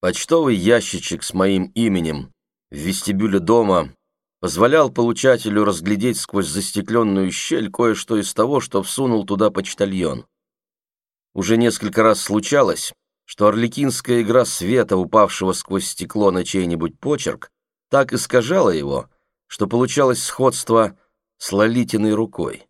Почтовый ящичек с моим именем в вестибюле дома позволял получателю разглядеть сквозь застекленную щель кое-что из того, что всунул туда почтальон. Уже несколько раз случалось, что орликинская игра света, упавшего сквозь стекло на чей-нибудь почерк, так искажала его, что получалось сходство с Лолитиной рукой.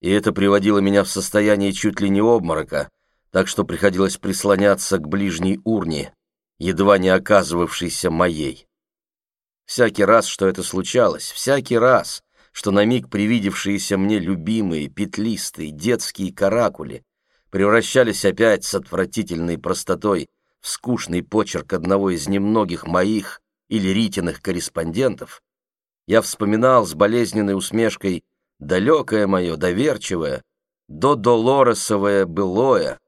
И это приводило меня в состояние чуть ли не обморока, так что приходилось прислоняться к ближней урне, едва не оказывавшейся моей. Всякий раз, что это случалось, всякий раз, что на миг привидевшиеся мне любимые, петлистые, детские каракули превращались опять с отвратительной простотой в скучный почерк одного из немногих моих или Ритиных корреспондентов, я вспоминал с болезненной усмешкой далекое мое, доверчивое, до долоресовое былое,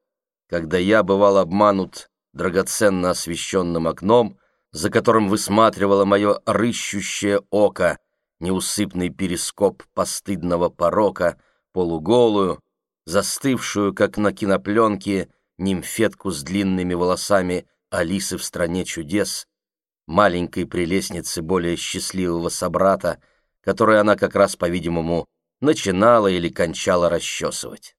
когда я бывал обманут драгоценно освещенным окном, за которым высматривало мое рыщущее око, неусыпный перископ постыдного порока, полуголую, застывшую, как на кинопленке, нимфетку с длинными волосами Алисы в «Стране чудес», маленькой прелестницы более счастливого собрата, которой она как раз, по-видимому, начинала или кончала расчесывать.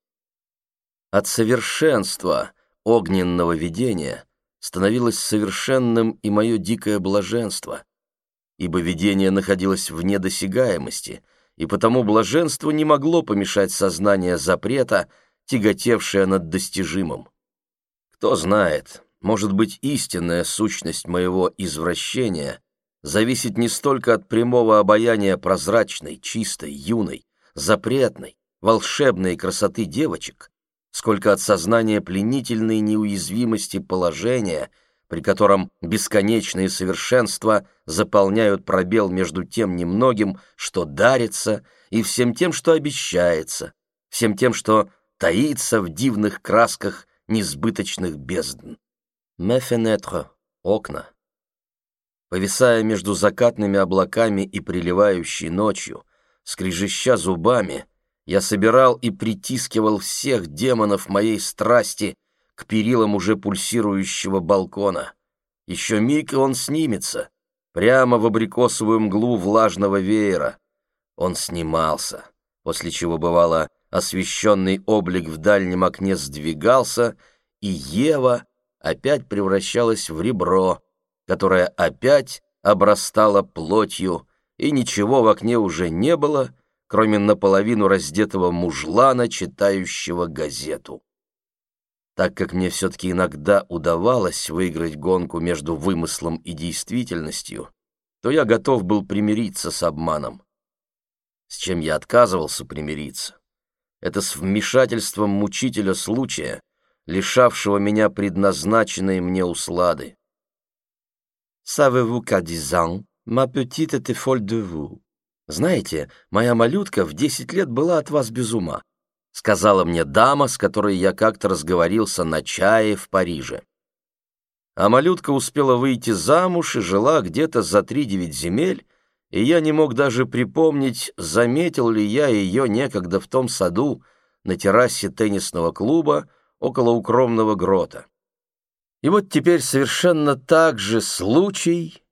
От совершенства огненного видения становилось совершенным и мое дикое блаженство, ибо видение находилось вне досягаемости, и потому блаженство не могло помешать сознание запрета, тяготевшее над достижимым. Кто знает, может быть, истинная сущность моего извращения зависит не столько от прямого обаяния прозрачной, чистой, юной, запретной, волшебной красоты девочек, сколько от сознания пленительной неуязвимости положения, при котором бесконечные совершенства заполняют пробел между тем немногим, что дарится, и всем тем, что обещается, всем тем, что таится в дивных красках несбыточных бездн. Мефенетро — окна. Повисая между закатными облаками и приливающей ночью, скрежеща зубами, я собирал и притискивал всех демонов моей страсти к перилам уже пульсирующего балкона. Еще миг, и он снимется, прямо в абрикосовую мглу влажного веера. Он снимался, после чего, бывало, освещенный облик в дальнем окне сдвигался, и Ева — опять превращалась в ребро, которое опять обрастало плотью, и ничего в окне уже не было, кроме наполовину раздетого мужлана, читающего газету. Так как мне все-таки иногда удавалось выиграть гонку между вымыслом и действительностью, то я готов был примириться с обманом. С чем я отказывался примириться? Это с вмешательством мучителя случая, лишавшего меня предназначенной мне услады. «Savez-vous qu'à dix ans, ma petite était folle de vous?» «Знаете, моя малютка в десять лет была от вас без ума», сказала мне дама, с которой я как-то разговорился на чае в Париже. А малютка успела выйти замуж и жила где-то за три девять земель, и я не мог даже припомнить, заметил ли я ее некогда в том саду на террасе теннисного клуба, около укромного грота. И вот теперь совершенно так же случай,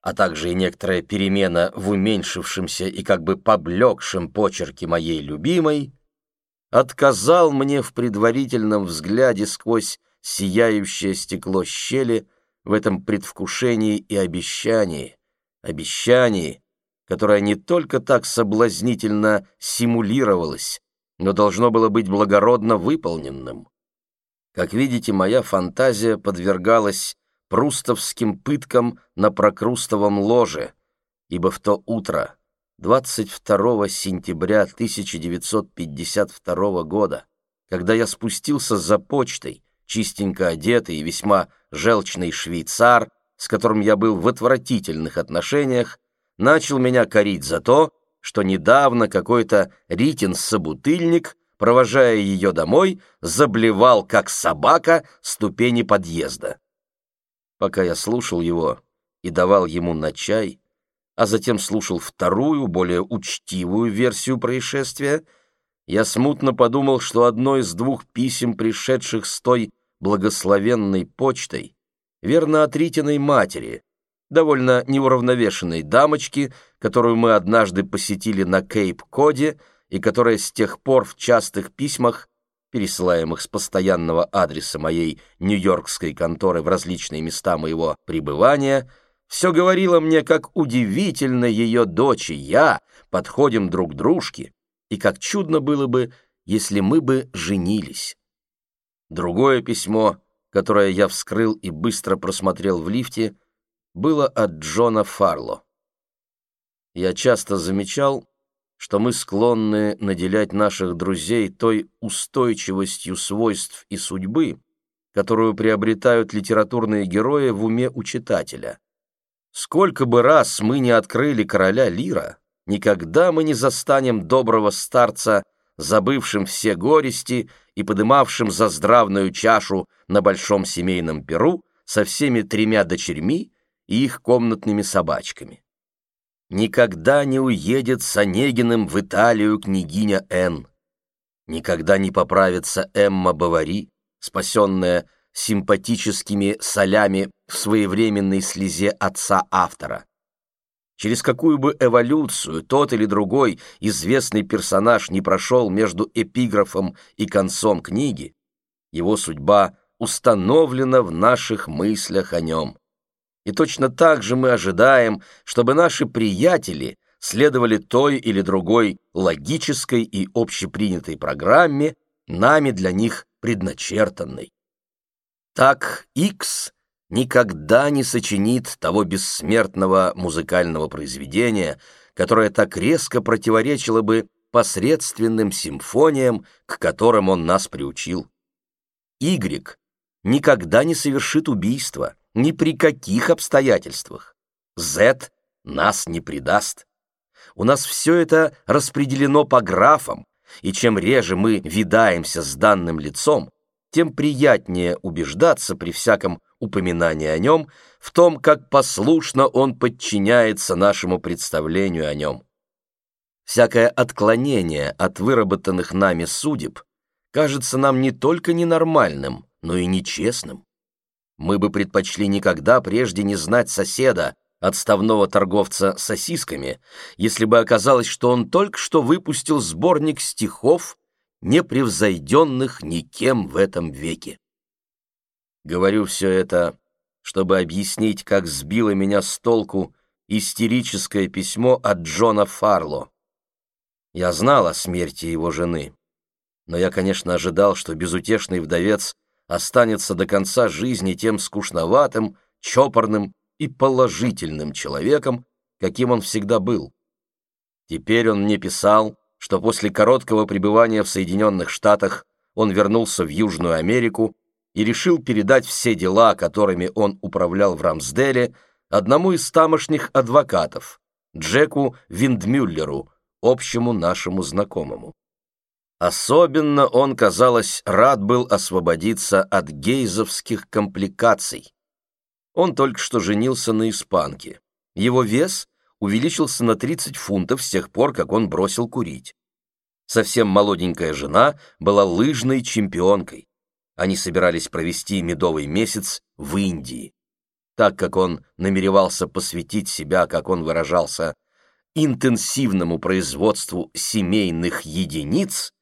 а также и некоторая перемена в уменьшившемся и как бы поблекшем почерке моей любимой, отказал мне в предварительном взгляде сквозь сияющее стекло щели в этом предвкушении и обещании, обещании, которое не только так соблазнительно симулировалось, но должно было быть благородно выполненным. Как видите, моя фантазия подвергалась прустовским пыткам на прокрустовом ложе, ибо в то утро, 22 сентября 1952 года, когда я спустился за почтой, чистенько одетый и весьма желчный швейцар, с которым я был в отвратительных отношениях, начал меня корить за то, что недавно какой-то Ритин-собутыльник провожая ее домой, заблевал, как собака, ступени подъезда. Пока я слушал его и давал ему на чай, а затем слушал вторую, более учтивую версию происшествия, я смутно подумал, что одно из двух писем, пришедших с той благословенной почтой, верно от Ритиной матери, довольно неуравновешенной дамочки, которую мы однажды посетили на Кейп-Коде и которая с тех пор в частых письмах, пересылаемых с постоянного адреса моей нью-йоркской конторы в различные места моего пребывания, все говорила мне, как удивительно ее дочь и я подходим друг к дружке, и как чудно было бы, если мы бы женились. Другое письмо, которое я вскрыл и быстро просмотрел в лифте, было от Джона Фарло. Я часто замечал, что мы склонны наделять наших друзей той устойчивостью свойств и судьбы, которую приобретают литературные герои в уме у читателя. Сколько бы раз мы не открыли короля Лира, никогда мы не застанем доброго старца, забывшим все горести и подымавшим за здравную чашу на большом семейном перу со всеми тремя дочерьми и их комнатными собачками. Никогда не уедет с Онегиным в Италию княгиня Н. Никогда не поправится Эмма Бавари, спасенная симпатическими солями в своевременной слезе отца автора. Через какую бы эволюцию тот или другой известный персонаж не прошел между эпиграфом и концом книги, его судьба установлена в наших мыслях о нем. И точно так же мы ожидаем, чтобы наши приятели следовали той или другой логической и общепринятой программе, нами для них предначертанной. Так X никогда не сочинит того бессмертного музыкального произведения, которое так резко противоречило бы посредственным симфониям, к которым он нас приучил. Y никогда не совершит убийства, ни при каких обстоятельствах. Z нас не предаст. У нас все это распределено по графам, и чем реже мы видаемся с данным лицом, тем приятнее убеждаться при всяком упоминании о нем в том, как послушно он подчиняется нашему представлению о нем. Всякое отклонение от выработанных нами судеб кажется нам не только ненормальным, но и нечестным. Мы бы предпочли никогда прежде не знать соседа, отставного торговца сосисками, если бы оказалось, что он только что выпустил сборник стихов непревзойденных никем в этом веке. Говорю все это, чтобы объяснить, как сбило меня с толку истерическое письмо от Джона Фарло. Я знал о смерти его жены, но я, конечно, ожидал, что безутешный вдовец останется до конца жизни тем скучноватым, чопорным и положительным человеком, каким он всегда был. Теперь он мне писал, что после короткого пребывания в Соединенных Штатах он вернулся в Южную Америку и решил передать все дела, которыми он управлял в Рамсделе, одному из тамошних адвокатов, Джеку Виндмюллеру, общему нашему знакомому. Особенно он, казалось, рад был освободиться от гейзовских компликаций. Он только что женился на испанке. Его вес увеличился на 30 фунтов с тех пор, как он бросил курить. Совсем молоденькая жена была лыжной чемпионкой. Они собирались провести медовый месяц в Индии. Так как он намеревался посвятить себя, как он выражался, интенсивному производству семейных единиц,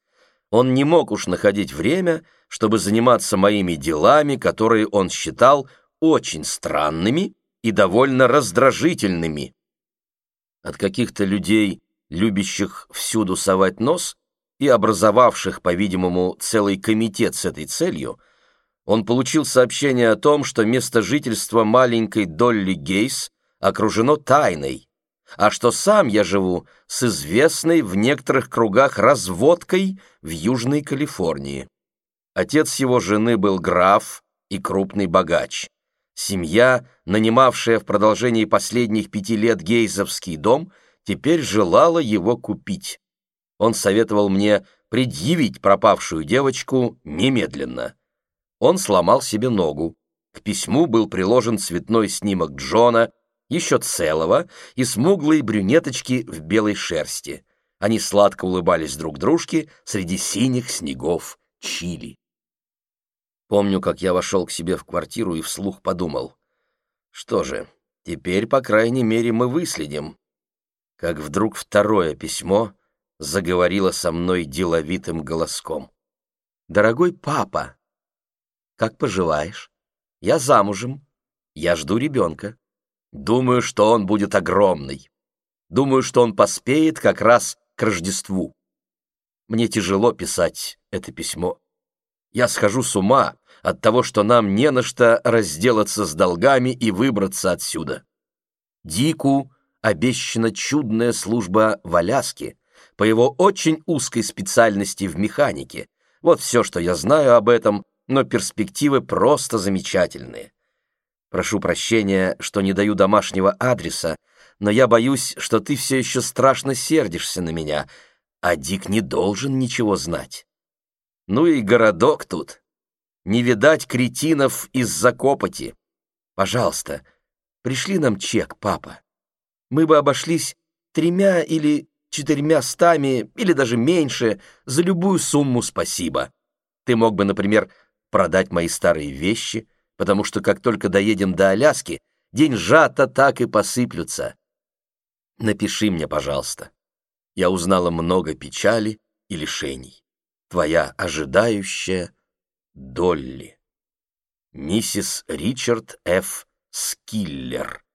он не мог уж находить время, чтобы заниматься моими делами, которые он считал очень странными и довольно раздражительными. От каких-то людей, любящих всюду совать нос и образовавших, по-видимому, целый комитет с этой целью, он получил сообщение о том, что место жительства маленькой Долли Гейс окружено тайной, а что сам я живу с известной в некоторых кругах разводкой в Южной Калифорнии. Отец его жены был граф и крупный богач. Семья, нанимавшая в продолжении последних пяти лет гейзовский дом, теперь желала его купить. Он советовал мне предъявить пропавшую девочку немедленно. Он сломал себе ногу. К письму был приложен цветной снимок Джона, еще целого, и смуглые брюнеточки в белой шерсти. Они сладко улыбались друг дружке среди синих снегов Чили. Помню, как я вошел к себе в квартиру и вслух подумал. Что же, теперь, по крайней мере, мы выследим. Как вдруг второе письмо заговорило со мной деловитым голоском. «Дорогой папа, как поживаешь? Я замужем. Я жду ребенка. Думаю, что он будет огромный. Думаю, что он поспеет как раз к Рождеству. Мне тяжело писать это письмо. Я схожу с ума от того, что нам не на что разделаться с долгами и выбраться отсюда. Дику обещана чудная служба в Аляске по его очень узкой специальности в механике. Вот все, что я знаю об этом, но перспективы просто замечательные. Прошу прощения, что не даю домашнего адреса, но я боюсь, что ты все еще страшно сердишься на меня, а Дик не должен ничего знать. Ну и городок тут. Не видать кретинов из-за копоти. Пожалуйста, пришли нам чек, папа. Мы бы обошлись тремя или четырьмя стами, или даже меньше, за любую сумму спасибо. Ты мог бы, например, продать мои старые вещи, потому что как только доедем до Аляски, деньжата так и посыплются. Напиши мне, пожалуйста. Я узнала много печали и лишений. Твоя ожидающая Долли. Миссис Ричард Ф. Скиллер.